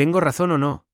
¿Tengo razón o no?